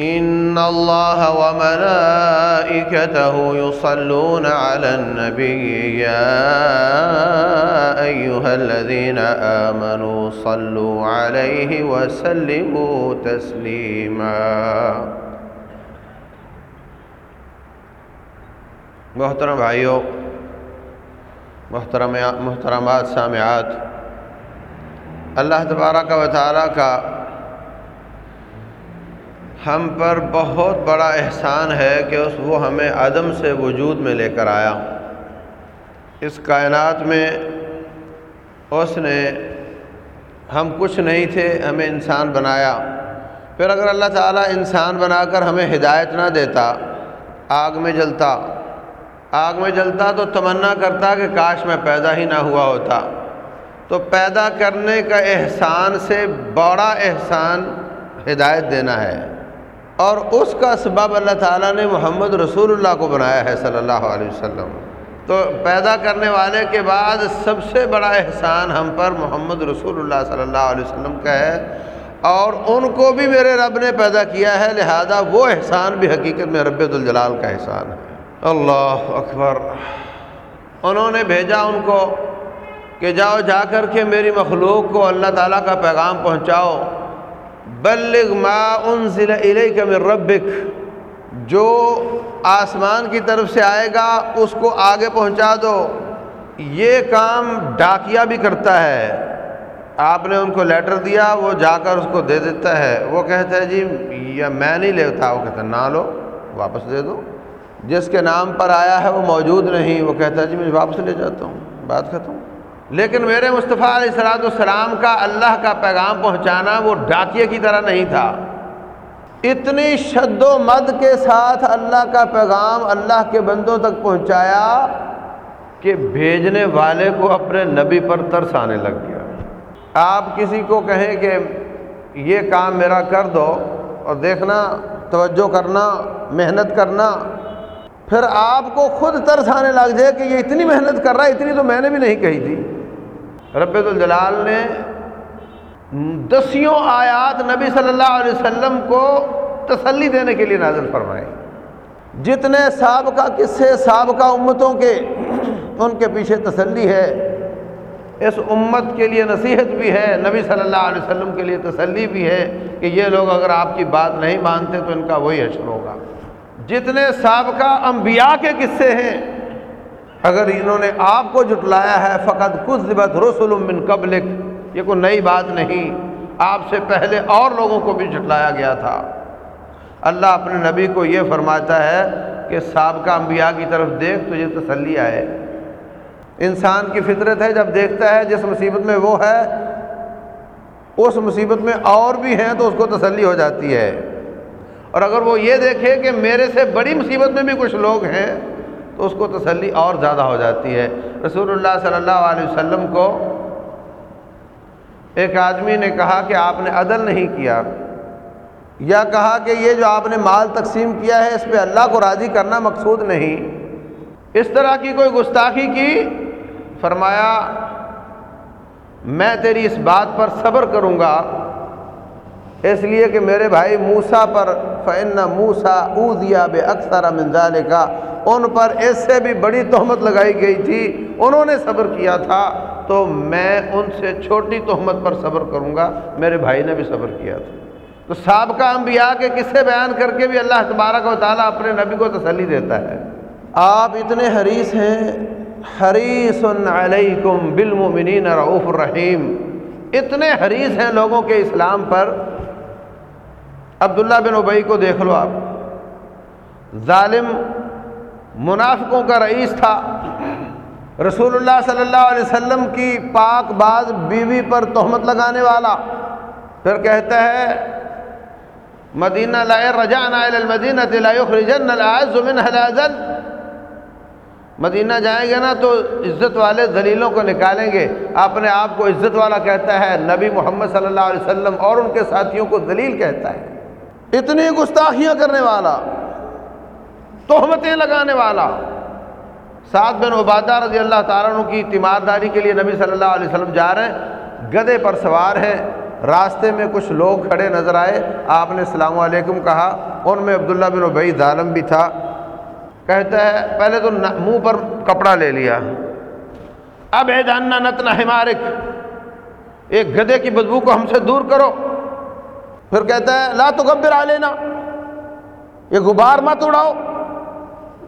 إن الله وملائكته يصلون على النبي يا أيها الذين آمنوا صلوا عليه وسلموا تسليما محترم بھائیوں محترم محترمات، سامعات، اللہ تبارک و تعالیٰ کا ہم پر بہت بڑا احسان ہے کہ اس وہ ہمیں عدم سے وجود میں لے کر آیا۔ اس کائنات میں اس نے ہم کچھ نہیں تھے، ہمیں انسان بنایا۔ پھر اگر اللہ تعالیٰ انسان بنا کر ہمیں ہدایت نہ دیتا، آگ میں جلتا۔ آگ میں جلتا تو تمنا کرتا کہ کاش میں پیدا ہی نہ ہوا ہوتا۔ تو پیدا کرنے کا احسان سے بڑا احسان ہدایت دینا ہے۔ اور اس کا سبب اللہ تعالیٰ نے محمد رسول اللہ کو بنایا ہے صلی اللہ علیہ وسلم۔ تو پیدا کرنے والے کے بعد سب سے بڑا احسان ہم پر محمد رسول اللہ صلی اللہ علیہ وسلم کا ہے۔ اور ان کو بھی میرے رب نے پیدا کیا ہے، لہذا وہ احسان بھی حقیقت میں رب الجلال کا احسان ہے۔ اللہ اکبر۔ انہوں نے بھیجا ان کو کہ جاؤ جا کر کے میری مخلوق کو اللہ تعالیٰ کا پیغام پہنچاؤ۔ بلغ ما انزل الیک من ربک، جو آسمان کی طرف سے آئے گا، اس کو آگے پہنچا دو۔ یہ کام ڈاکیا بھی کرتا ہے۔ آپ نے ان کو لیٹر دیا، وہ جا کر اس کو دے دیتا ہے۔ وہ کہتا ہے جی یا میں نہیں لیتا۔ وہ کہتا ہے، نہ لو، واپس دے دو۔ جس کے نام پر آیا ہے، وہ موجود نہیں۔ وہ کہتا ہے جی میں واپس لے جاتا ہوں۔ بات ختم۔ لیکن میرے مصطفیٰ علیہ السلاۃ السلام کا اللہ کا پیغام پہنچانا وہ ڈاکیے کی طرح نہیں تھا۔ اتنی شد و مد کے ساتھ اللہ کا پیغام اللہ کے بندوں تک پہنچایا کہ بھیجنے والے کو اپنے نبی پر ترس آنے لگ گیا۔ آپ کسی کو کہیں کہ یہ کام میرا کر دو اور دیکھنا، توجہ کرنا، محنت کرنا، پھر آپ کو خود ترس آنے لگ جائے کہ یہ اتنی محنت کر رہا ہے، اتنی تو میں نے بھی نہیں کہی تھی۔ رب الجلال نے دسیوں آیات نبی صلی اللہ علیہ وسلم کو تسلی دینے کے لیے نازل فرمائے۔ جتنے سابقہ قصے، سابقہ امتوں کے، ان کے پیچھے تسلی ہے۔ اس امت کے لیے نصیحت بھی ہے، نبی صلی اللہ علیہ وسلم کے لیے تسلی بھی ہے کہ یہ لوگ اگر آپ کی بات نہیں مانتے تو ان کا وہی حشر ہوگا۔ جتنے سابقہ انبیاء کے قصے ہیں اگر انہوں نے آپ کو جٹلایا ہے فقط کچھ رسول من قبلک، یہ کوئی نئی بات نہیں۔ آپ سے پہلے اور لوگوں کو بھی جٹلایا گیا تھا۔ اللہ اپنے نبی کو یہ فرماتا ہے کہ سابقہ انبیاء کی طرف دیکھ، تجھے تسلی آئے۔ انسان کی فطرت ہے، جب دیکھتا ہے جس مصیبت میں وہ ہے، اس مصیبت میں اور بھی ہیں تو اس کو تسلی ہو جاتی ہے۔ اور اگر وہ یہ دیکھے کہ میرے سے بڑی مصیبت میں بھی کچھ لوگ ہیں تو اس کو تسلی اور زیادہ ہو جاتی ہے۔ رسول اللہ صلی اللہ علیہ وسلم کو ایک آدمی نے کہا کہ آپ نے عدل نہیں کیا۔ یا کہا کہ یہ جو آپ نے مال تقسیم کیا ہے، اس پہ اللہ کو راضی کرنا مقصود نہیں۔ اس طرح کی کوئی گستاخی کی؟ فرمایا، میں تیری اس بات پر صبر کروں گا۔ اس لیے کہ میرے بھائی موسا پر فن موسا او دیا بے اکثر منظال کا ان پر اس سے بھی بڑی تہمت لگائی گئی تھی، انہوں نے صبر کیا تھا، تو میں ان سے چھوٹی تہمت پر صبر کروں گا، میرے بھائی نے بھی صبر کیا تھا۔ تو سابقہ انبیاء کے قصے بیان کر کے بھی اللہ تبارک و تعالیٰ اپنے نبی کو تسلی دیتا ہے۔ آپ اتنے حریث ہیں حریث علیکم بالمؤمنین رعوف الرحیم۔ اتنے حریث ہیں لوگوں کے اسلام پر۔ عبداللہ بن ابئی کو دیکھ لو آپ۔ ظالم منافقوں کا رئیس تھا۔ رسول اللہ صلی اللہ علیہ وسلم کی پاک باز بیوی پر تہمت لگانے والا پھر کہتا ہے، مدینہ لائے رجان المدینہ رجن زمن حلازل مدینہ جائیں گے نا تو عزت والے دلیلوں کو نکالیں گے۔ اپنے آپ کو عزت والا کہتا ہے، نبی محمد صلی اللہ علیہ وسلم اور ان کے ساتھیوں کو دلیل کہتا ہے۔ اتنی گستاخیاں کرنے والا۔ تہمتیں لگانے والا۔ سعد بن عبادہ رضی اللہ تعالیٰ عنہ کی تیمارداری کے لیے نبی صلی اللہ علیہ وسلم جا رہے ہیں گدے پر سوار ہیں، راستے میں کچھ لوگ کھڑے نظر آئے۔ آپ نے السلام علیکم کہا، ان میں عبداللہ بن عبی ظالم بھی تھا۔ کہتا ہے، پہلے تو منہ پر کپڑا لے لیا۔ اب اے جاننا نتنا ہمارک۔ ایک گدے کی بدبو کو ہم سے دور کرو۔ پھر کہتا ہے، لا تو گبر آ لینا یہ غبار مت اڑاؤ۔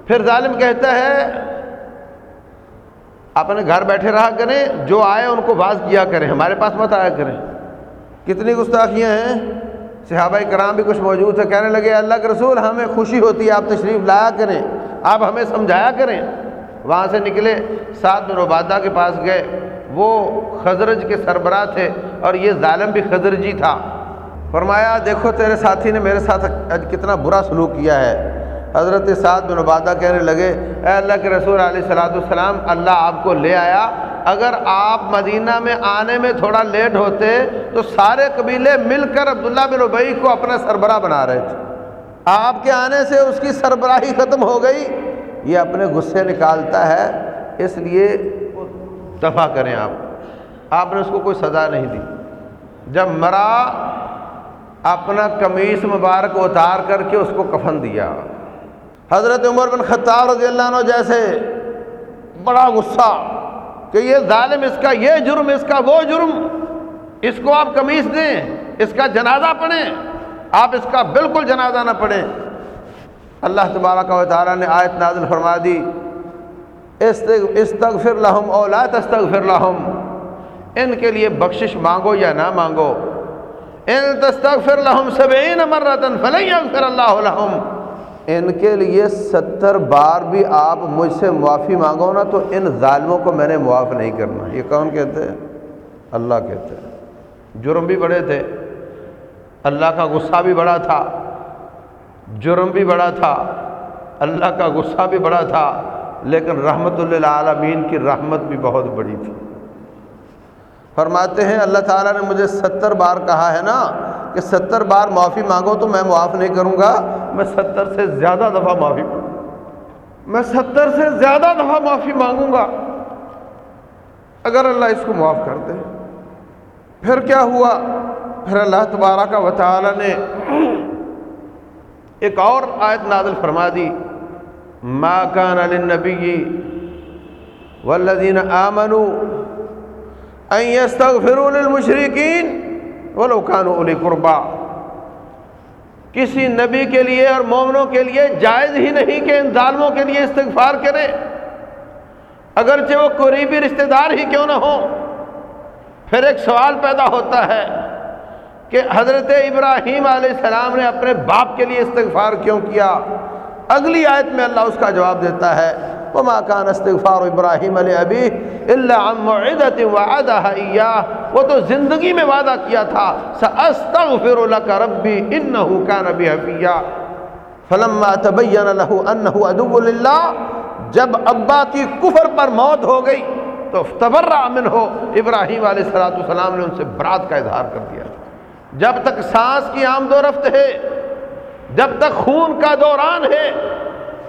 پھر ظالم کہتا ہے، اپنے گھر بیٹھے رہا کریں، جو آئے ان کو باز کیا کریں، ہمارے پاس مت آیا کریں۔ کتنی گستاخیاں ہیں۔ صحابہ کرام بھی کچھ موجود ہے کہنے لگے، اللہ کے رسول، ہمیں خوشی ہوتی ہے، آپ تشریف لایا کریں، آپ ہمیں سمجھایا کریں۔ وہاں سے نکلے سات بن عبادہ کے پاس گئے۔ وہ خزرج کے سربراہ تھے اور یہ ظالم بھی خزرجی تھا۔ فرمایا، دیکھو تیرے ساتھی نے میرے ساتھ کتنا برا سلوک کیا ہے۔ حضرت سعد بن عبادہ کہنے لگے، اے اللہ کے رسول علیہ صلاۃ السلام اللہ آپ کو لے آیا۔ اگر آپ مدینہ میں آنے میں تھوڑا لیٹ ہوتے تو سارے قبیلے مل کر عبداللہ بن عبئی کو اپنا سربراہ بنا رہے تھے۔ آپ کے آنے سے اس کی سربراہی ختم ہو گئی۔ یہ اپنے غصے نکالتا ہے، اس لیے دفاع کریں آپ۔ آپ نے اس کو کوئی سزا نہیں دی۔ جب مرا، اپنا قمیص مبارک اتار کر کے اس کو کفن دیا۔ حضرت عمر بن خطاب رضی اللہ عنہ جیسے بڑا غصہ کہ یہ ظالم اس کا، یہ جرم اس کا، وہ جرم، اس کو آپ قمیص دیں، اس کا جنازہ پڑھیں، آپ اس کا بالکل جنازہ نہ پڑھیں۔ اللہ تبارک و تعالیٰ نے آیت نازل فرما دی۔ استغفر لہم اولا تستغفر لہم۔ ان کے لیے بخشش مانگو یا نہ مانگو۔ ان تستغفر لہم سبعین مرتن فلن یغفر اللہ لہم۔ ان کے لیے ستر بار بھی آپ مجھ سے معافی مانگو نا تو ان ظالموں کو میں نے معاف نہیں کرنا۔ یہ کون کہتے ہیں؟ اللہ کہتے ہیں۔ جرم بھی بڑے تھے۔ اللہ کا غصہ بھی بڑا تھا۔ جرم بھی بڑا تھا۔ اللہ کا غصہ بھی بڑا تھا۔ لیکن رحمت اللہ عالمین کی رحمت بھی بہت بڑی تھی۔ فرماتے ہیں اللہ تعالیٰ نے مجھے ستر بار کہا ہے نا کہ ستر بار معافی مانگو تو میں معاف نہیں کروں گا۔ میں ستر سے زیادہ دفعہ معافی میں ستر سے زیادہ دفعہ معافی مانگوں گا۔ اگر اللہ اس کو معاف کر دے۔ پھر کیا ہوا؟ پھر اللہ تبارہ کا وطالعہ نے ایک اور آیت نازل فرما دی۔ ما کان للنبی والذین آمنوا ان يستغفروا للمشرکین۔ ولو كانوا اولی قربا۔ کسی نبی کے لیے اور مومنوں کے لیے جائز ہی نہیں کہ ان ظالموں کے لیے استغفار کرے۔ اگرچہ وہ قریبی رشتہ دار ہی کیوں نہ ہو پھر ایک سوال پیدا ہوتا ہے کہ حضرت ابراہیم علیہ السلام نے اپنے باپ کے لیے استغفار کیوں کیا؟ اگلی آیت میں اللہ اس کا جواب دیتا ہے۔ وما كان استغفار ابراہیم علیہ ابی اللہ عمدت وعدہ وہ تو زندگی میں وعدہ کیا تھا، سأستغفر لك ربی انہو كان بی حفیہ فلما تبین له انہو ادو للہ جب ابا کی کفر پر موت ہو گئی، تو تبرع منہ ابراہیم علیہ السلام نے ان سے برات کا اظہار کر دیا۔ جب تک سانس کی آمد و رفت ہے، جب تک خون کا دوران ہے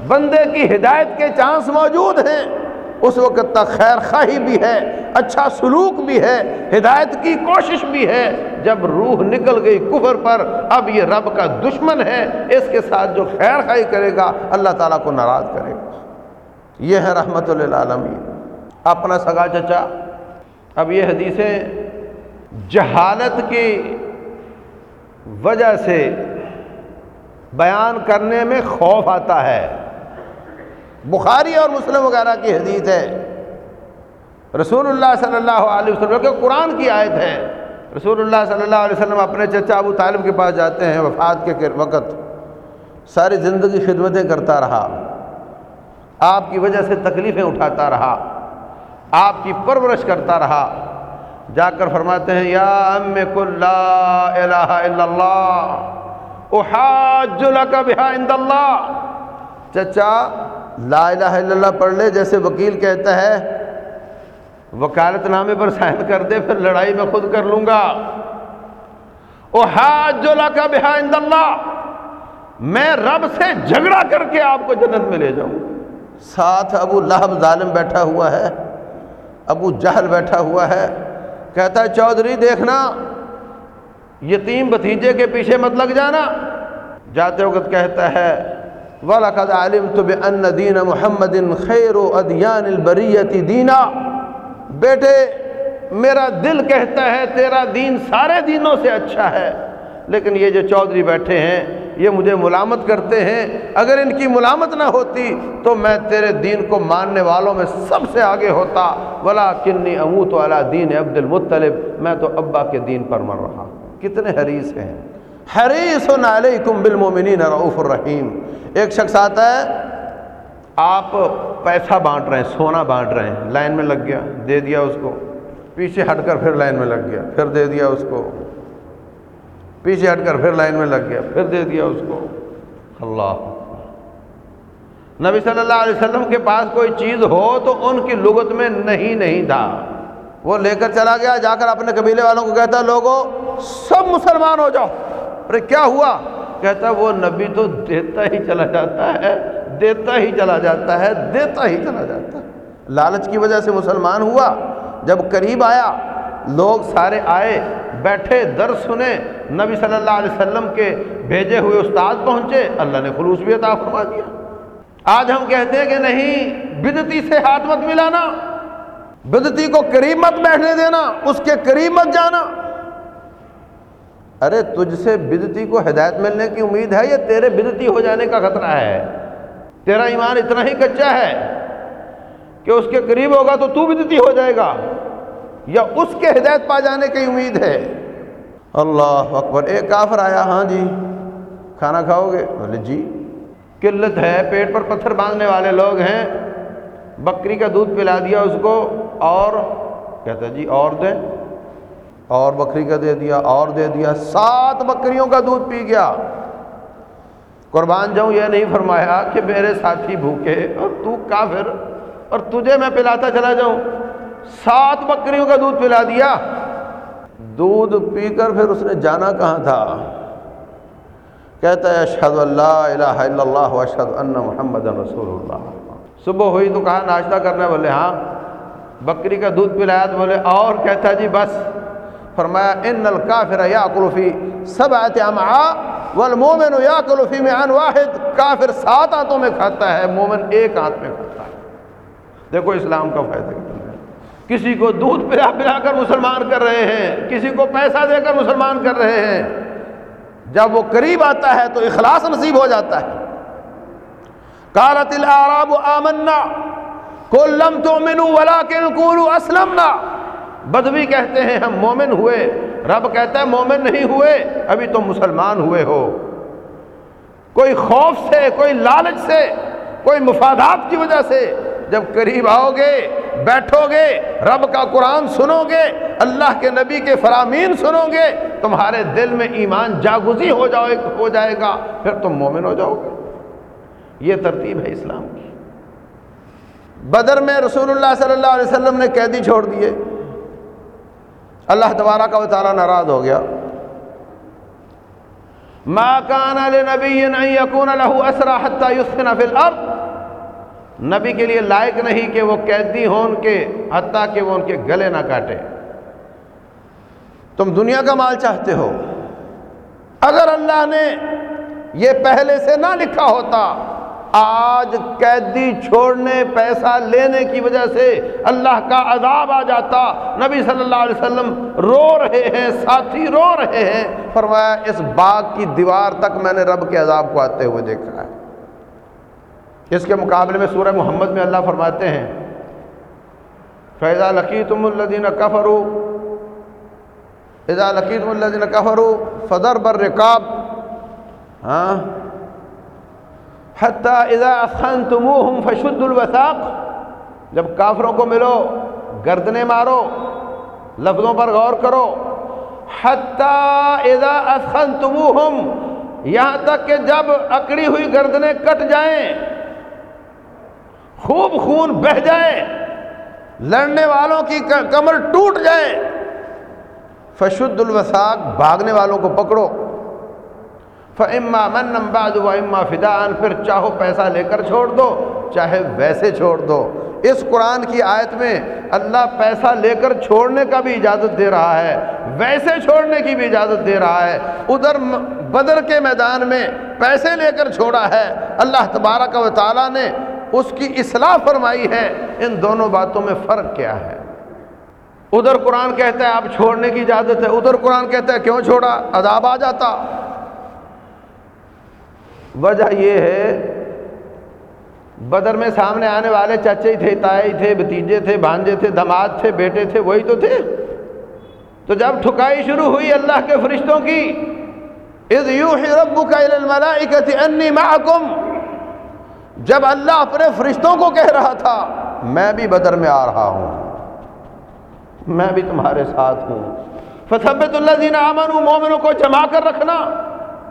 بندے کی ہدایت کے چانس موجود ہیں۔ اس وقت تک خیر خواہی بھی ہے اچھا سلوک بھی ہے، ہدایت کی کوشش بھی ہے۔ جب روح نکل گئی کفر پر، اب یہ رب کا دشمن ہے۔ اس کے ساتھ جو خیر خواہی کرے گا، اللہ تعالیٰ کو ناراض کرے گا۔ یہ ہے رحمت للعالمین۔ اپنا سگا چچا، اب یہ حدیثیں جہالت کی وجہ سے بیان کرنے میں خوف آتا ہے۔ بخاری اور مسلم وغیرہ کی حدیث ہے۔ رسول اللہ صلی اللہ علیہ وسلم کے قرآن کی آیت ہے۔ رسول اللہ صلی اللہ علیہ وسلم اپنے چچا ابو طالب کے پاس جاتے ہیں، وفات کے وقت۔ ساری زندگی خدمتیں کرتا رہا۔ آپ کی وجہ سے تکلیفیں اٹھاتا رہا۔ آپ کی پرورش کرتا رہا۔ جا کر فرماتے ہیں، یا ام لا الہ الا اللہ، احاج لک بها عند اللہ۔ چچا لا الہ الا اللہ پڑھ لے، جیسے وکیل کہتا ہے، وکالت نامے پر سائن کر دے، پھر لڑائی میں خود کر لوں گا۔ احاج لک بها عند اللہ، میں رب سے جھگڑا کر کے آپ کو جنت میں لے جاؤں۔ ساتھ ابو لہب ظالم بیٹھا ہوا ہے، ابو جہل بیٹھا ہوا ہے، کہتا ہے، چودھری دیکھنا، یتیم بھتیجے کے پیچھے مت لگ جانا۔ جاتے وقت کہتا ہے وَلَقَدْ عَلِمْتُ بِأَنَّ دِينَ مُحَمَّدٍ خَيْرُ أَدْيَانِ الْبَرِيَّةِ دِينًا۔ بیٹے، میرا دل کہتا ہے تیرا دین سارے دینوں سے اچھا ہے۔ لیکن یہ جو چودھری بیٹھے ہیں، یہ مجھے ملامت کرتے ہیں۔ اگر ان کی ملامت نہ ہوتی تو میں تیرے دین کو ماننے والوں میں سب سے آگے ہوتا۔ ولا کنی اموت والا دین عبد المطلب۔ میں تو ابا کے دین پر مر رہا۔ کتنے حریث ہیں۔ حریث علیکم بالمومنین رعوف الرحیم ایک شخص آتا ہے، آپ پیسہ بانٹ رہے ہیں، سونا بانٹ رہے ہیں، لائن میں لگ گیا، دے دیا اس کو۔ پیچھے ہٹ کر پھر لائن میں لگ گیا، پھر دے دیا اس کو۔ پیچھے ہٹ کر پھر لائن میں لگ گیا، پھر دے دیا اس کو۔ اللہ۔ نبی صلی اللہ علیہ وسلم کے پاس کوئی چیز ہو تو ان کی لغت میں نہیں نہیں تھا۔ وہ لے کر چلا گیا، جا کر اپنے قبیلے والوں کو کہتا لوگوں، سب مسلمان ہو جاؤ۔ ارے کیا ہوا؟ کہتا وہ نبی تو دیتا ہی چلا جاتا ہے، دیتا ہی چلا جاتا ہے، دیتا ہی چلا جاتا ہے۔ لالچ کی وجہ سے مسلمان ہوا۔ جب قریب آیا، لوگ سارے آئے، بیٹھے در سنے، نبی صلی اللہ علیہ وسلم کے بھیجے ہوئے استاد پہنچے، اللہ نے خلوص بھی عطا فرما دیا۔ آج ہم کہتے ہیں کہ نہیں، بدتی سے ہاتھ مت ملانا۔ بدتی کو قریب مت بیٹھنے دینا، اس کے قریب مت جانا۔ ارے تجھ سے بدتی کو ہدایت ملنے کی امید ہے یا تیرے بدتی ہو جانے کا خطرہ ہے؟ تیرا ایمان اتنا ہی کچا ہے کہ اس کے قریب ہوگا تو تو بدتی ہو جائے گا یا اس کے ہدایت پا جانے کی امید ہے؟ اللہ اکبر، ایک کافر آیا ہاں جی کھانا کھاؤ گے؟ بولے جی۔ قلت ہے، پیٹ پر پتھر باندھنے والے لوگ ہیں، بکری کا دودھ پلا دیا اس کو، اور؟ کہتا جی اور دیں۔ اور بکری کا دے دیا، اور دے دیا۔ سات بکریوں کا دودھ پی گیا۔ قربان جاؤں، یہ نہیں فرمایا کہ میرے ساتھی بھوکے اور تو کافر اور تجھے میں پلاتا چلا جاؤں۔ سات بکریوں کا دودھ پلا دیا۔ دودھ پی کر پھر اس نے جانا کہاں تھا؟ کہتا ہے، اشہد اللہ الہ الا اللہ اشہد ان محمد رسول اللہ. صبح ہوئی تو کہا، ناشتہ کرنا بولے ہاں بکری کا دودھ پلایا تو بولے، اور کہتا جی بس۔ فرمایا ان الکافر یا کلفی سب آتے والمومن یا کلفی میں ان واحد. کافر سات آنتوں میں کھاتا ہے، مومن ایک آنت میں کھاتا ہے۔ دیکھو اسلام کا فائدہ کتنا ہے۔ کسی کو دودھ پلا پلا کر مسلمان کر رہے ہیں، کسی کو پیسہ دے کر مسلمان کر رہے ہیں۔ جب وہ قریب آتا ہے تو اخلاص نصیب ہو جاتا ہے۔ کالت العراب آمنا کل لم تؤمنوا ولكن قولوا اسلمنا بدوی کہتے ہیں، ہم مومن ہوئے۔ رب کہتا ہے، مومن نہیں ہوئے، ابھی تم مسلمان ہوئے ہو۔ کوئی خوف سے، کوئی لالچ سے، کوئی مفادات کی وجہ سے جب قریب آؤ گے، بیٹھو گے، رب کا قرآن سنو گے، اللہ کے نبی کے فرامین سنو گے، تمہارے دل میں ایمان جاگزی ہو جاؤ ہو جائے گا، پھر تم مومن ہو جاؤ گے۔ یہ ترتیب ہے اسلام کی۔ بدر میں رسول اللہ صلی اللہ علیہ وسلم نے قیدی چھوڑ دیے۔ اللہ تبارہ کا تعالیٰ ناراض ہو گیا۔ ما كان لنبي ان يكون له اسرى حتى يسخن في الارض۔ نبی کے لیے لائق نہیں کہ وہ قیدی ہوں ان کے، حتیٰ کہ وہ ان کے گلے نہ کاٹے۔ تم دنیا کا مال چاہتے ہو۔ اگر اللہ نے یہ پہلے سے نہ لکھا ہوتا آج قیدی چھوڑنے، پیسہ لینے کی وجہ سے اللہ کا عذاب آ جاتا۔ نبی صلی اللہ علیہ وسلم رو رہے ہیں، ساتھی رو رہے ہیں۔ فرمایا، اس باغ کی دیوار تک میں نے رب کے عذاب کو آتے ہوئے دیکھا ہے۔ اس کے مقابلے میں سورہ محمد میں اللہ فرماتے ہیں فیضا لکی تم الدین کفرو فیضا لکی تم الدین کفرو فدر بر رکاب ہاں؟ حتیٰ اذا تم فشد الوساق جب کافروں کو ملو، گردنے مارو، لفظوں پر غور کرو حتیٰ اذا اسخنتموہم یہاں تک کہ جب اکڑی ہوئی گردنیں کٹ جائیں، خوب خون بہ جائے، لڑنے والوں کی کمر ٹوٹ جائے فشد الوساق بھاگنے والوں کو پکڑو۔ فعما من بعد و اما فدان پھر چاہو پیسہ لے کر چھوڑ دو، چاہے ویسے چھوڑ دو۔ اس قرآن کی آیت میں اللہ پیسہ لے کر چھوڑنے کا بھی اجازت دے رہا ہے، ویسے چھوڑنے کی بھی اجازت دے رہا ہے۔ ادھر بدر کے میدان میں پیسے لے کر چھوڑا ہے۔ اللہ تبارک و تعالیٰ نے اس کی اصلاح فرمائی ہے۔ ان دونوں باتوں میں فرق کیا ہے؟ ادھر قرآن کہتا ہے آپ چھوڑنے کی اجازت ہے، ادھر قرآن کہتا ہے کیوں چھوڑا؟ عذاب آ جاتا۔ وجہ یہ ہے، بدر میں سامنے آنے والے چچے تھے تائی تھے بتیجے تھے، بھانجے تھے، دماد تھے، بیٹے تھے، وہی تو تھے۔ تو جب ٹھکائی شروع ہوئی اللہ کے فرشتوں کی انی معکم۔ جب اللہ اپنے فرشتوں کو کہہ رہا تھا، میں بھی بدر میں آ رہا ہوں، میں بھی تمہارے ساتھ ہوں۔ فصبت اللہ دین امن مومنوں کو جما کر رکھنا۔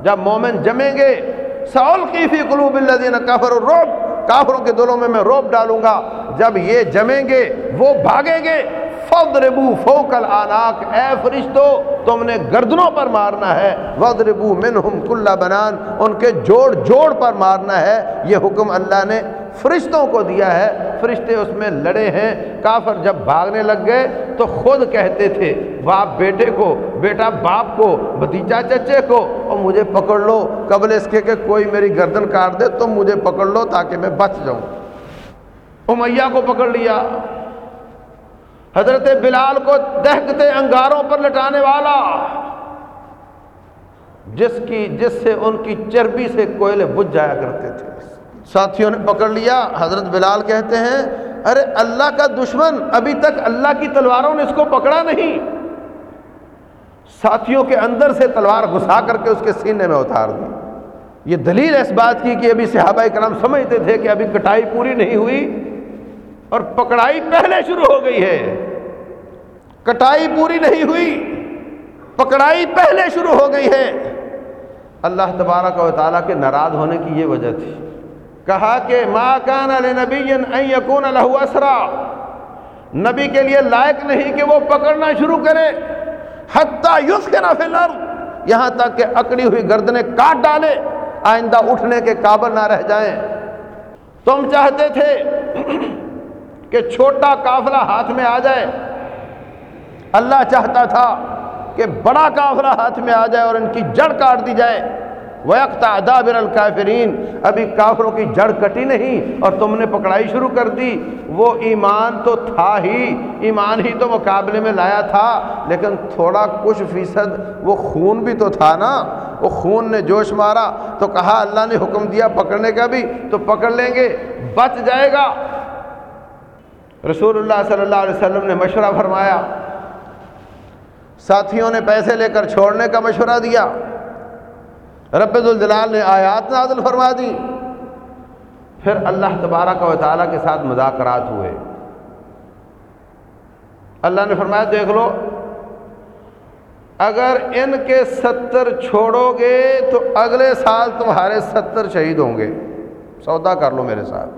جب مومن جمیں گے سول فی قلوب اللہ دین کافر روب کافروں کے دلوں میں میں روب ڈالوں گا. جب یہ جمیں گے، وہ بھاگیں گے. فضربو فوکل آناک اے فرشتو، تم نے گردنوں پر مارنا ہے. وضربو منہم کل بنان. ان کے جوڑ جوڑ پر مارنا ہے. یہ حکم اللہ نے فرشتوں کو دیا ہے. فرشتے اس میں لڑے ہیں۔ کافر جب بھاگنے لگ گئے تو خود کہتے تھے، باپ بیٹے کو، بیٹا باپ کو، بھتیجا چچے کو، اور مجھے پکڑ لو۔ قبل اس کے کہ کوئی میری گردن کاٹ دے تم مجھے پکڑ لو تاکہ میں بچ جاؤں۔ امیہ کو پکڑ لیا۔ حضرت بلال کو دہکتے انگاروں پر لٹانے والا۔ جس کی، جس سے ان کی چربی سے کوئلے بجھ جایا کرتے تھے۔ ساتھیوں نے پکڑ لیا۔ حضرت بلال کہتے ہیں، ارے اللہ کا دشمن، ابھی تک اللہ کی تلواروں نے اس کو پکڑا نہیں۔ ساتھیوں کے اندر سے تلوار گھسا کر کے اس کے سینے میں اتار دی۔ یہ دلیل اس بات کی کہ ابھی صحابہ کرام سمجھتے تھے کہ ابھی کٹائی پوری نہیں ہوئی اور پکڑائی پہلے شروع ہو گئی ہے۔ کٹائی پوری نہیں ہوئی، پکڑائی پہلے شروع ہو گئی ہے۔ اللہ تبارک و تعالیٰ کے ناراض ہونے کی یہ وجہ تھی۔ کہا کہ ما کان نبی یقون اسرا۔ نبی کے لیے لائق نہیں کہ وہ پکڑنا شروع کرے۔ حتیٰ یوس کے نافل یہاں تک کہ اکڑی ہوئی گردنیں کاٹ ڈالے۔ آئندہ اٹھنے کے قابل نہ رہ جائیں۔ تم چاہتے تھے کہ چھوٹا قافلہ ہاتھ میں آ جائے۔ اللہ چاہتا تھا کہ بڑا قافلہ ہاتھ میں آ جائے اور ان کی جڑ کاٹ دی جائے۔ وقت دابر الکافرین ابھی کافروں کی جڑ کٹی نہیں اور تم نے پکڑائی شروع کر دی۔ وہ ایمان تو تھا ہی، ایمان ہی تو مقابلے میں لایا تھا، لیکن تھوڑا کچھ فیصد وہ خون بھی تو تھا نا۔ وہ خون نے جوش مارا تو کہا، اللہ نے حکم دیا پکڑنے کا بھی تو پکڑ لیں گے، بچ جائے گا۔ رسول اللہ صلی اللہ علیہ وسلم نے مشورہ فرمایا۔ ساتھیوں نے پیسے لے کر چھوڑنے کا مشورہ دیا۔ رب الجلال نے آیات نازل فرما دی۔ پھر اللہ تبارک و تعالیٰ کے ساتھ مذاکرات ہوئے۔ اللہ نے فرمایا، دیکھ لو، اگر ان کے ستر چھوڑو گے تو اگلے سال تمہارے ستر شہید ہوں گے۔ سودا کر لو میرے ساتھ۔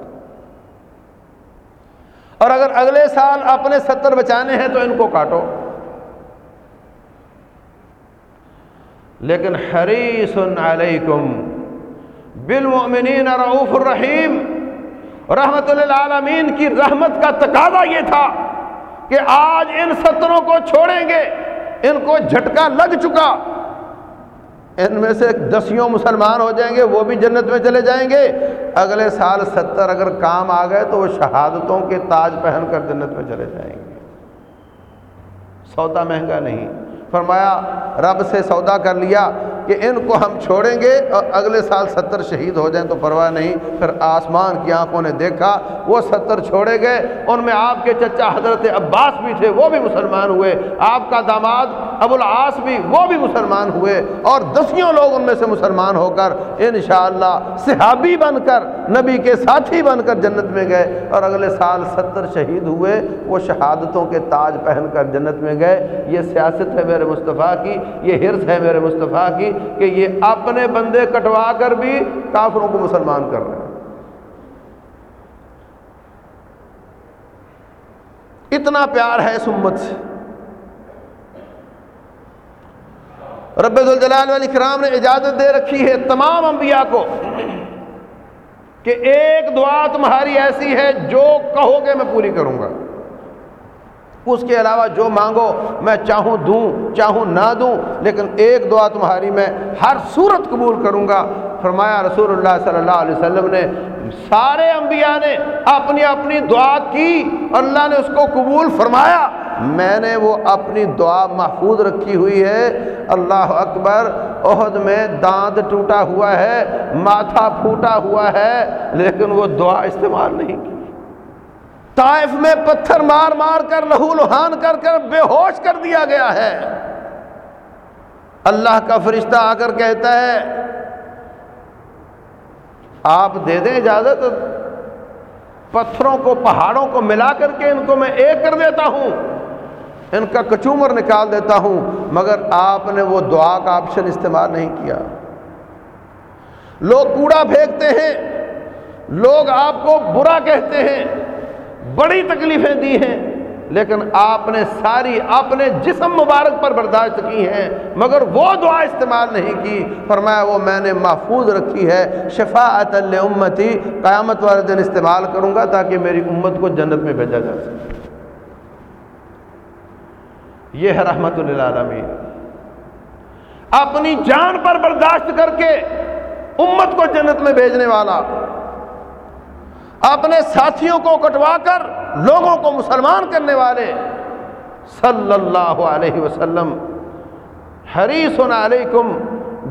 اور اگر اگلے سال اپنے ستر بچانے ہیں تو ان کو کاٹو۔ لیکن حریص علیکم بالمؤمنین رعوف الرحیم۔ رحمت للعالمین کی رحمت کا تقاضا یہ تھا کہ آج ان ستروں کو چھوڑیں گے۔ ان کو جھٹکا لگ چکا۔ ان میں سے دسیوں مسلمان ہو جائیں گے، وہ بھی جنت میں چلے جائیں گے۔ اگلے سال ستر اگر کام آ گئے تو وہ شہادتوں کے تاج پہن کر جنت میں چلے جائیں گے۔ سودا مہنگا نہیں۔ فرمایا، رب سے سودا کر لیا کہ ان کو ہم چھوڑیں گے اور اگلے سال ستر شہید ہو جائیں۔ تو پرواہ نہیں، پھر آسمان کی آنکھوں نے دیکھا، وہ ستر چھوڑے گئے۔ ان میں آپ کے چچا حضرت عباس بھی تھے، وہ بھی مسلمان ہوئے۔ آپ کا داماد ابو العاص بھی، وہ بھی مسلمان ہوئے۔ اور دسیوں لوگ ان میں سے مسلمان ہو کر انشاءاللہ صحابی بن کر، نبی کے ساتھی بن کر جنت میں گئے۔ اور اگلے سال ستر شہید ہوئے، وہ شہادتوں کے تاج پہن کر جنت میں گئے۔ یہ سیاست ہے میرے مصطفیٰ کی، یہ حرص ہے میرے مصطفیٰ کی کہ یہ اپنے بندے کٹوا کر بھی کافروں کو مسلمان کر رہے ہیں۔ اتنا پیار ہے اس امت سے۔ رب الجلال علیہ کرام نے اجازت دے رکھی ہے تمام انبیاء کو کہ ایک دعا تمہاری ایسی ہے جو کہو گے میں پوری کروں گا۔ اس کے علاوہ جو مانگو میں چاہوں دوں، چاہوں نہ دوں، لیکن ایک دعا تمہاری میں ہر صورت قبول کروں گا۔ فرمایا رسول اللہ صلی اللہ علیہ وسلم نے، سارے انبیاء نے اپنی اپنی دعا کی، اللہ نے اس کو قبول فرمایا۔ میں نے وہ اپنی دعا محفوظ رکھی ہوئی ہے۔ اللہ اکبر، عہد میں دانت ٹوٹا ہوا ہے، ماتھا پھوٹا ہوا ہے، لیکن وہ دعا استعمال نہیں کی۔ طائف میں پتھر مار مار کر لہو لہان کر کر بے ہوش کر دیا گیا ہے۔ اللہ کا فرشتہ آ کر کہتا ہے، آپ دے دیں اجازت، پتھروں کو، پہاڑوں کو ملا کر کے ان کو میں ایک کر دیتا ہوں۔ ان کا کچومر نکال دیتا ہوں، مگر آپ نے وہ دعا کا آپشن استعمال نہیں کیا۔ لوگ کوڑا پھینکتے ہیں، لوگ آپ کو برا کہتے ہیں۔ بڑی تکلیفیں دی ہیں، لیکن آپ نے ساری اپنے جسم مبارک پر برداشت کی ہیں، مگر وہ دعا استعمال نہیں کی۔ فرمایا، وہ میں نے محفوظ رکھی ہے، شفاعت امتی قیامت والے دن استعمال کروں گا تاکہ میری امت کو جنت میں بھیجا جا سکے۔ یہ ہے رحمت للعالمین۔ اپنی جان پر برداشت کر کے امت کو جنت میں بھیجنے والا۔ اپنے ساتھیوں کو کٹوا کر لوگوں کو مسلمان کرنے والے صلی اللہ علیہ وسلم۔ حریص علیکم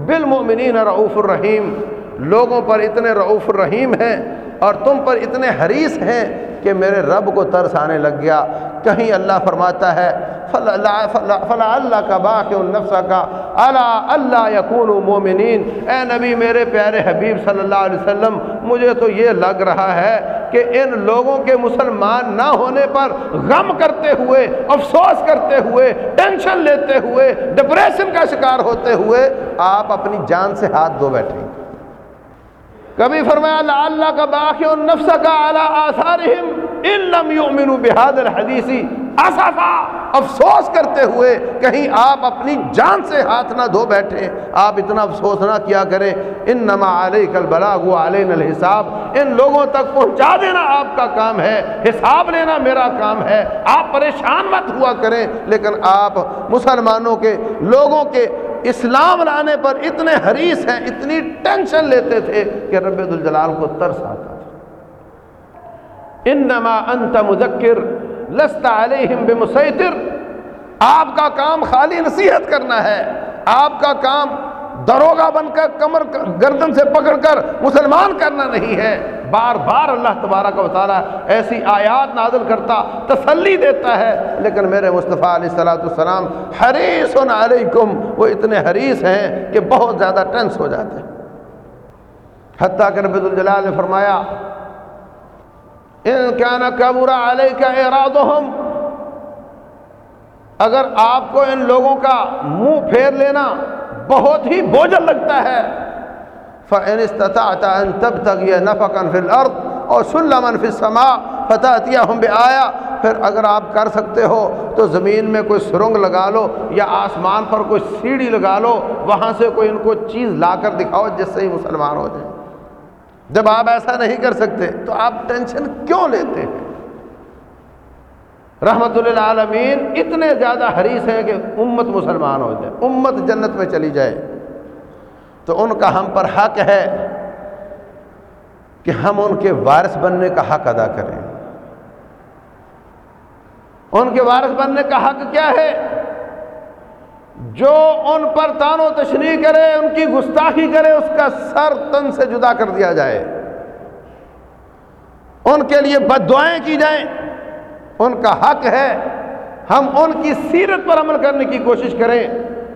بالمؤمنین رعوف الرحیم۔ لوگوں پر اتنے رعوف الرحیم ہیں اور تم پر اتنے حریص ہیں کہ میرے رب کو ترس آنے لگ گیا۔ کہیں اللہ فرماتا ہے، فلا اللہ کا باق النفس کا اللہ اللہ یقون مومنین۔ اے نبی، میرے پیارے حبیب صلی اللہ علیہ وسلم، مجھے تو یہ لگ رہا ہے کہ ان لوگوں کے مسلمان نہ ہونے پر غم کرتے ہوئے، افسوس کرتے ہوئے، ٹینشن لیتے ہوئے، ڈپریشن کا شکار ہوتے ہوئے آپ اپنی جان سے ہاتھ دھو بیٹھیں۔ کبھی فرمایا اللہ اللہ کا باقی النفس کا اعلیٰ آثارہم۔ ان لم یؤمنوا بهذا الحدیث اسفا افسوس کرتے ہوئے کہیں آپ اپنی جان سے ہاتھ نہ دھو بیٹھے، آپ اتنا افسوس نہ کیا کریں ان نما علیہ کل بلاغ علین الحساب، ان لوگوں تک پہنچا دینا آپ کا کام ہے، حساب لینا میرا کام ہے، آپ پریشان مت ہوا کریں۔ لیکن آپ مسلمانوں کے، لوگوں کے اسلام لانے پر اتنے حریص ہیں، اتنی ٹینشن لیتے تھے کہ رب الجلال کو ترس آتا۔ انما انت مذکر، لست علیہم بمسیطر۔ آپ کا کام خالی نصیحت کرنا ہے۔ آپ کا کام دروگا بن کر، کمر گردن سے پکڑ کر مسلمان کرنا نہیں ہے۔ بار بار اللہ تبارہ کا وطالعہ ایسی آیات نازل کرتا، تسلی دیتا ہے۔ لیکن میرے مصطفیٰ علیہ السلاۃ السلام حریص علیکم، وہ اتنے حریص ہیں کہ بہت زیادہ ٹینس ہو جاتے ہیں۔ حتیٰ کہ رب الجلال نے فرمایا ان کیا نا علیہ کا اراد اگر آپ کو ان لوگوں کا منہ پھیر لینا بہت ہی بوجھل لگتا ہے، فَإِنِ اسْتَطَعْتَ أَن تَبْتَغِيَ نَفَقًا فِي الْأَرْضِ اور سُلَّمًا فِي السَّمَاءِ فَتَأْتِيَهُمْ بِآيَةٍ، پھر اگر آپ کر سکتے ہو تو زمین میں کوئی سرنگ لگا لو یا آسمان پر کوئی سیڑھی لگا لو، وہاں سے کوئی ان کو چیز لا کر دکھاؤ جس سے ہی مسلمان ہو جائیں۔ جب آپ ایسا نہیں کر سکتے تو آپ ٹینشن کیوں لیتے ہیں؟ رحمت اللہ عالمین اتنے زیادہ حریص ہیں کہ امت مسلمان ہو جائے، امت جنت میں چلی جائے۔ تو ان کا ہم پر حق ہے کہ ہم ان کے وارث بننے کا حق ادا کریں۔ ان کے وارث بننے کا حق کیا ہے؟ جو ان پر تان و تشریح کرے، ان کی گستاخی کرے، اس کا سر تن سے جدا کر دیا جائے۔ ان کے لیے بد دعائیں کی جائیں۔ ان کا حق ہے۔ ہم ان کی سیرت پر عمل کرنے کی کوشش کریں۔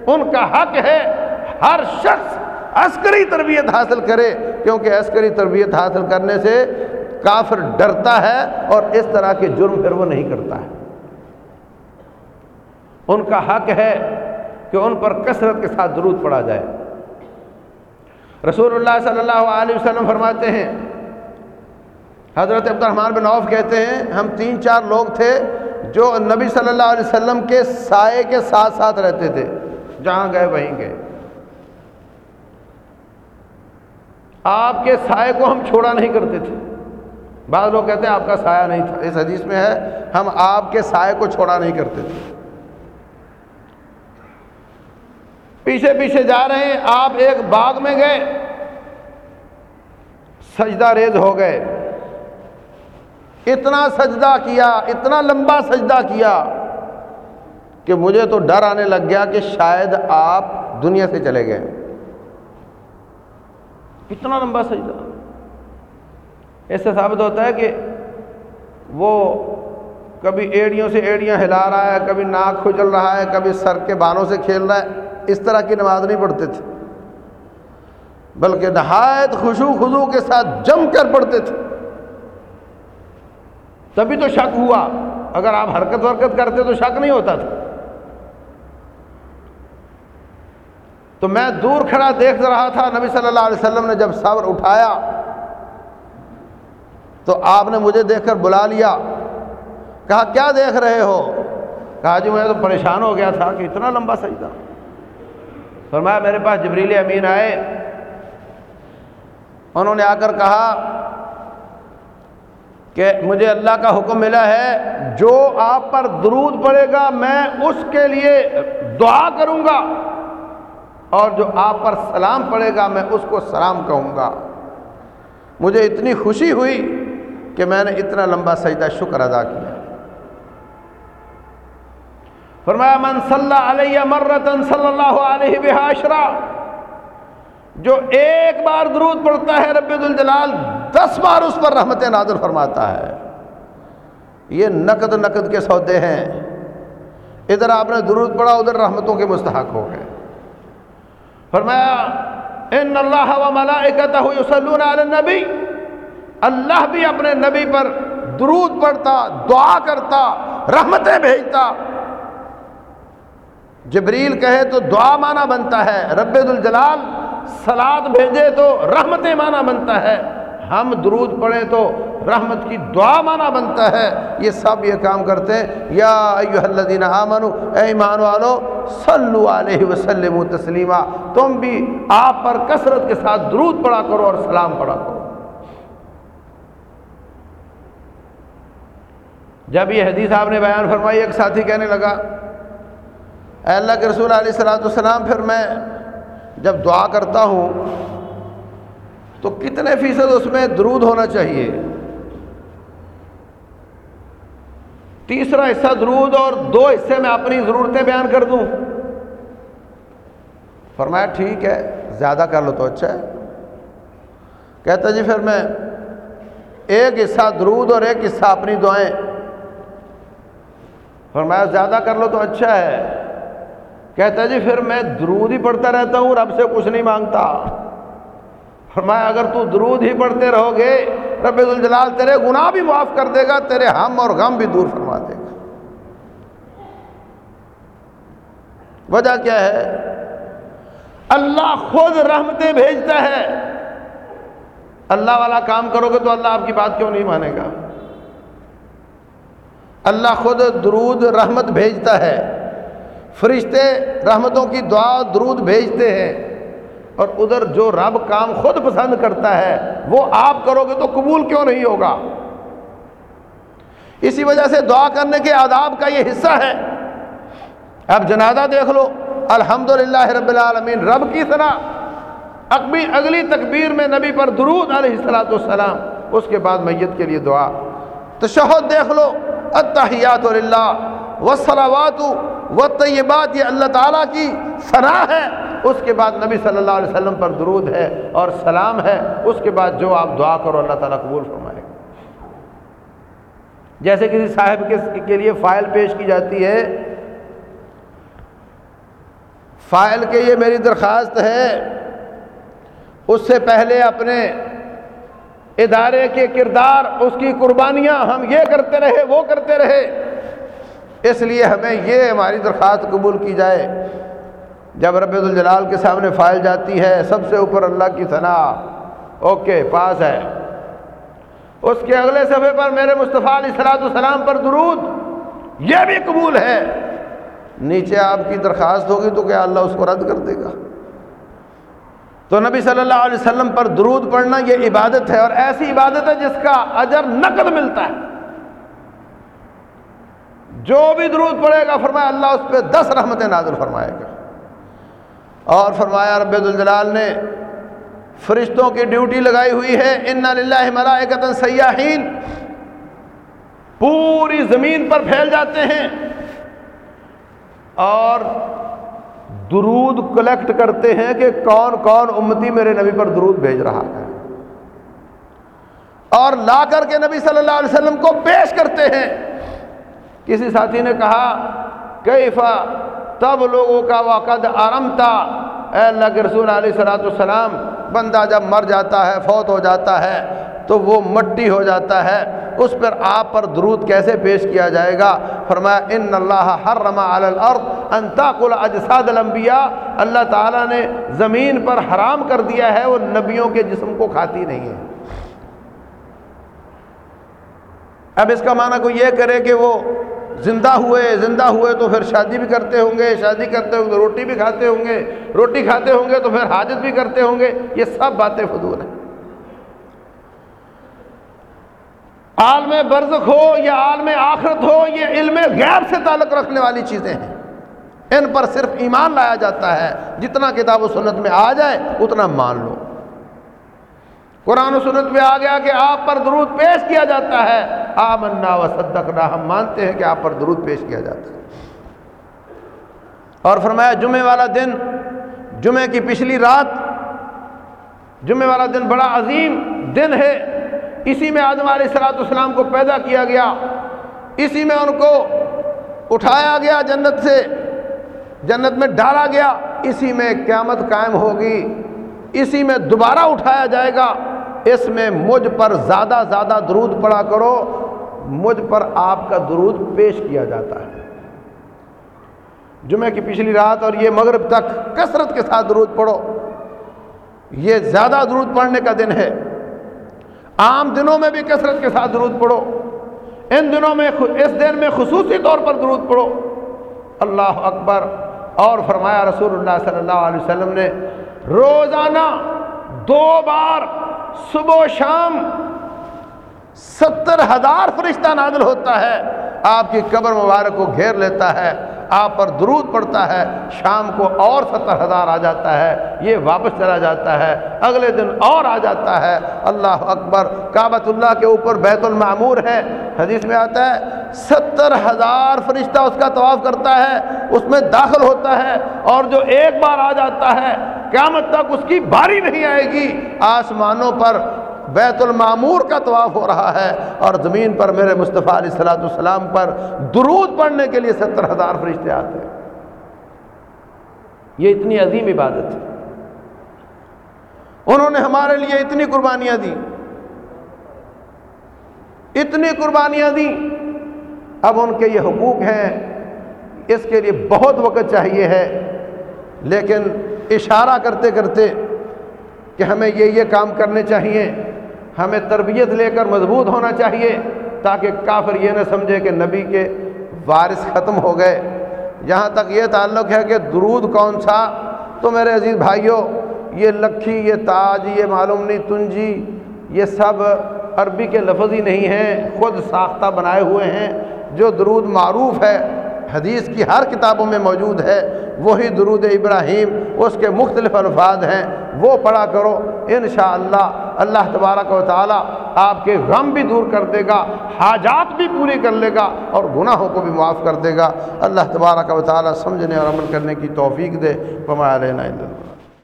ان کا حق ہے۔ ہر شخص عسکری تربیت حاصل کرے۔ کیونکہ عسکری تربیت حاصل کرنے سے کافر ڈرتا ہے اور اس طرح کے جرم پھر وہ نہیں کرتا ہے۔ ان کا حق ہے۔ کہ ان پر کثرت کے ساتھ درود پڑا جائے۔ رسول اللہ صلی اللہ علیہ وسلم فرماتے ہیں، حضرت عبد الرحمٰن بن عوف کہتے ہیں، ہم تین چار لوگ تھے جو نبی صلی اللہ علیہ وسلم کے سائے کے ساتھ ساتھ رہتے تھے۔ جہاں گئے وہیں گئے۔ آپ کے سائے کو ہم چھوڑا نہیں کرتے تھے۔ بعض لوگ کہتے ہیں، آپ کا سایہ نہیں تھا۔ اس حدیث میں ہے، ہم آپ کے سائے کو چھوڑا نہیں کرتے تھے۔ پیچھے پیچھے جا رہے ہیں، آپ ایک باغ میں گئے، سجدہ ریز ہو گئے۔ اتنا سجدہ کیا، اتنا لمبا سجدہ کیا کہ مجھے تو ڈر آنے لگ گیا کہ شاید آپ دنیا سے چلے گئے۔ اتنا لمبا سجدہ۔ ایسے ثابت ہوتا ہے کہ وہ کبھی ایڑیوں سے ایڑیاں ہلا رہا ہے، کبھی ناک کھجل رہا ہے، کبھی سر کے بانوں سے کھیل رہا ہے۔ اس طرح کی نماز نہیں پڑھتے تھے۔ بلکہ نہایت خوشو خزو کے ساتھ جم کر پڑھتے تھے۔ تبھی تو شک ہوا۔ اگر آپ حرکت ورکت کرتے تو شک نہیں ہوتا تھا۔ تو میں دور کھڑا دیکھ رہا تھا۔ نبی صلی اللہ علیہ وسلم نے جب صبر اٹھایا تو آپ نے مجھے دیکھ کر بلا لیا۔ کہا، کیا دیکھ رہے ہو؟ کہا جی میں تو پریشان ہو گیا تھا کہ اتنا لمبا سجدہ۔ فرمایا، میرے پاس جبریل امین آئے۔ انہوں نے آ کر کہا کہ مجھے اللہ کا حکم ملا ہے، جو آپ پر درود پڑے گا، میں اس کے لیے دعا کروں گا۔ اور جو آپ پر سلام پڑے گا، میں اس کو سلام کہوں گا۔ مجھے اتنی خوشی ہوئی کہ میں نے اتنا لمبا سجدہ شکر ادا کیا۔ فرمایا، من صلی علیہ مرتن صلی اللہ علیہ بحاشرہ جو ایک بار درود پڑھتا ہے رب الجلال دس بار اس پر رحمت نادر فرماتا ہے۔ یہ نقد نقد کے سودے ہیں۔ ادھر آپ نے درود پڑھا، ادھر رحمتوں کے مستحق ہو گئے۔ فرمایا، ان اللہ و ملائکتہ یصلون علی النبی. اللہ بھی اپنے نبی پر درود پڑھتا، دعا کرتا، رحمتیں بھیجتا۔ جبریل کہے تو دعا مانا بنتا ہے، رب الجلال سلاد بھیجے تو رحمت مانا بنتا ہے۔ ہم درود پڑھیں تو رحمت کی دعا مانا بنتا ہے۔ یہ سب یہ کام کرتے ہیں۔ یا ایوہ الذین آمنو اے ایمان والو، صلو علیہ وسلم تسلیمہ تم بھی آپ پر کثرت کے ساتھ درود پڑھا کرو اور سلام پڑھا کرو۔ جب یہ حدیث آپ نے بیان فرمائی، ایک ساتھی کہنے لگا اے اللہ کے رسول علیہ السلاۃ والسلام، پھر میں جب دعا کرتا ہوں، تو کتنے فیصد اس میں درود ہونا چاہیے؟ تیسرا حصہ درود اور دو حصے میں اپنی ضرورتیں بیان کر دوں۔ فرمایا، ٹھیک ہے، زیادہ کر لو تو اچھا ہے۔ کہتا جی پھر میں ایک حصہ درود اور ایک حصہ اپنی دعائیں۔ فرمایا، زیادہ کر لو تو اچھا ہے۔ کہتا جی پھر میں درود ہی پڑھتا رہتا ہوں، رب سے کچھ نہیں مانگتا۔ فرمایا، اگر تو درود ہی پڑھتے رہو گے، رب الجلال تیرے گناہ بھی معاف کر دے گا، تیرے ہم اور غم بھی دور فرما دے گا۔ وجہ کیا ہے؟ اللہ خود رحمتیں بھیجتا ہے۔ اللہ والا کام کرو گے تو اللہ آپ کی بات کیوں نہیں مانے گا؟ اللہ خود درود، رحمت بھیجتا ہے۔ فرشتے رحمتوں کی دعا درود بھیجتے ہیں اور ادھر جو رب کام خود پسند کرتا ہے وہ آپ کرو گے تو قبول کیوں نہیں ہوگا؟ اسی وجہ سے دعا کرنے کے آداب کا یہ حصہ ہے۔ اب جنازہ دیکھ لو۔ الحمد رب العالمین، رب کی طرح۔ اقبی اگلی تکبیر میں نبی پر درود علیہ السلاۃ والسلام، اس کے بعد میت کے لیے دعا۔ تو شہد دیکھ لو۔ اتحیات اللہ وسلامات وہ طیبات یہ اللہ تعالیٰ کی ثنا ہے۔ اس کے بعد نبی صلی اللہ علیہ وسلم پر درود ہے اور سلام ہے۔ اس کے بعد جو آپ دعا کرو اللہ تعالیٰ قبول فرمائے۔ جیسے کسی صاحب کے لیے فائل پیش کی جاتی ہے۔ فائل کے یہ میری درخواست ہے۔ اس سے پہلے اپنے ادارے کے کردار، اس کی قربانیاں ہم یہ کرتے رہے، وہ کرتے رہے۔ اس لیے ہمیں یہ ہماری درخواست قبول کی جائے۔ جب رب الجلال کے سامنے فائل جاتی ہے، سب سے اوپر اللہ کی ثنا۔ اوکے، پاس ہے۔ اس کے اگلے صفحے پر میرے مصطفیٰ علیہ السلاۃ السلام پر درود۔ یہ بھی قبول ہے۔ نیچے آپ کی درخواست ہوگی تو کیا اللہ اس کو رد کر دے گا؟ تو نبی صلی اللہ علیہ وسلم پر درود پڑھنا یہ عبادت ہے اور ایسی عبادت ہے جس کا اجر نقد ملتا ہے۔ جو بھی درود پڑے گا، فرمایا اللہ اس پہ دس رحمتیں نازل فرمائے گا۔ اور فرمایا رب الجلال نے، فرشتوں کی ڈیوٹی لگائی ہوئی ہے، ان اللہ ملائکۃ سیاحین پوری زمین پر پھیل جاتے ہیں۔ اور درود کلیکٹ کرتے ہیں کہ کون کون امتی میرے نبی پر درود بھیج رہا ہے۔ اور لا کر کے نبی صلی اللہ علیہ وسلم کو پیش کرتے ہیں۔ کسی ساتھی نے کہا کیفا تب لوگوں کا وقت آرم تھا۔ اے اللہ کے رسول علیہ صلاۃ السلام بندہ جب مر جاتا ہے، فوت ہو جاتا ہے، تو وہ مٹی ہو جاتا ہے۔ اس پر آپ پر درود کیسے پیش کیا جائے گا؟ فرمایا، ان اللہ حرم علی الارض ان تاکل اجساد الانبیاء اللہ تعالیٰ نے زمین پر حرام کر دیا ہے، وہ نبیوں کے جسم کو کھاتی نہیں ہے۔ اب اس کا معنی کوئی یہ کرے کہ وہ زندہ ہوئے زندہ ہوئے تو پھر شادی بھی کرتے ہوں گے، شادی کرتے ہوں گے، روٹی بھی کھاتے ہوں گے، روٹی کھاتے ہوں گے تو پھر حاجت بھی کرتے ہوں گے۔ یہ سب باتیں فضول ہیں۔ عالم برزخ ہو یا عالم آخرت ہو، یہ علم غیر سے تعلق رکھنے والی چیزیں ہیں۔ ان پر صرف ایمان لایا جاتا ہے۔ جتنا کتاب و سنت میں آ جائے، اتنا مان لو۔ قرآن و سنت میں آ گیا کہ آپ پر درود پیش کیا جاتا ہے۔ آمنا و صدقنا، ہم مانتے ہیں کہ آپ پر درود پیش کیا جاتا ہے۔ اور فرمایا جمعے والا دن جمعے کی پچھلی رات جمعے والا دن بڑا عظیم دن ہے۔ اسی میں آدم علیہ السلاۃ السلام کو پیدا کیا گیا۔ اسی میں ان کو اٹھایا گیا جنت سے، جنت میں ڈالا گیا۔ اسی میں قیامت قائم ہوگی۔ اسی میں دوبارہ اٹھایا جائے گا۔ اس میں مجھ پر زیادہ زیادہ درود پڑا کرو، مجھ پر آپ کا درود پیش کیا جاتا ہے۔ جمعہ کی پچھلی رات اور یہ مغرب تک کثرت کے ساتھ درود پڑھو۔ یہ زیادہ درود پڑھنے کا دن ہے۔ عام دنوں میں بھی کثرت کے ساتھ درود پڑھو۔ ان دنوں میں اس دن میں خصوصی طور پر درود پڑھو۔ اللہ اکبر۔ اور فرمایا رسول اللہ صلی اللہ علیہ وسلم نے، روزانہ دو بار صبح و شام ستر ہزار فرشتہ نازل ہوتا ہے۔ آپ کی قبر مبارک کو گھیر لیتا ہے، آپ پر درود پڑتا ہے، شام کو اور ستر ہزار آ جاتا ہے۔ یہ واپس چلا جاتا ہے، اگلے دن اور آ جاتا ہے۔ اللہ اکبر، کعبۃ اللہ کے اوپر بیت المعمور ہے۔ حدیث میں آتا ہے، ستر ہزار فرشتہ اس کا طواف کرتا ہے، اس میں داخل ہوتا ہے اور جو ایک بار آ جاتا ہے قیامت تک اس کی باری نہیں آئے گی۔ آسمانوں پر بیت المعمور کا طواف ہو رہا ہے اور زمین پر میرے مصطفیٰ علیہ السلاۃ السلام پر درود پڑھنے کے لیے ستر ہزار فرشتے آتے ہیں۔ یہ اتنی عظیم عبادت ہے۔ انہوں نے ہمارے لیے اتنی قربانیاں دی اتنی قربانیاں دی اب ان کے یہ حقوق ہیں۔ اس کے لیے بہت وقت چاہیے ہے۔ لیکن اشارہ کرتے کرتے کہ ہمیں یہ یہ کام کرنے چاہیے، ہمیں تربیت لے کر مضبوط ہونا چاہیے تاکہ کافر یہ نہ سمجھے کہ نبی کے وارث ختم ہو گئے۔ جہاں تک یہ تعلق ہے کہ درود کون سا؟ تو میرے عزیز بھائیوں یہ لکھی، یہ تاج، یہ معلوم نہیں، تنجی، یہ سب عربی کے لفظ ہی نہیں ہیں، خود ساختہ بنائے ہوئے ہیں، جو درود معروف ہے۔ حدیث کی ہر کتابوں میں موجود ہے، وہی درود ابراہیم، اس کے مختلف الفاظ ہیں، وہ پڑھا کرو، انشاءاللہ اللہ تبارک و تعالی آپ کے غم بھی دور کر دے گا، حاجات بھی پوری کر لے گا اور گناہوں کو بھی معاف کر دے گا۔ اللہ تبارک و تعالی سمجھنے اور عمل کرنے کی توفیق دے۔ پما لینا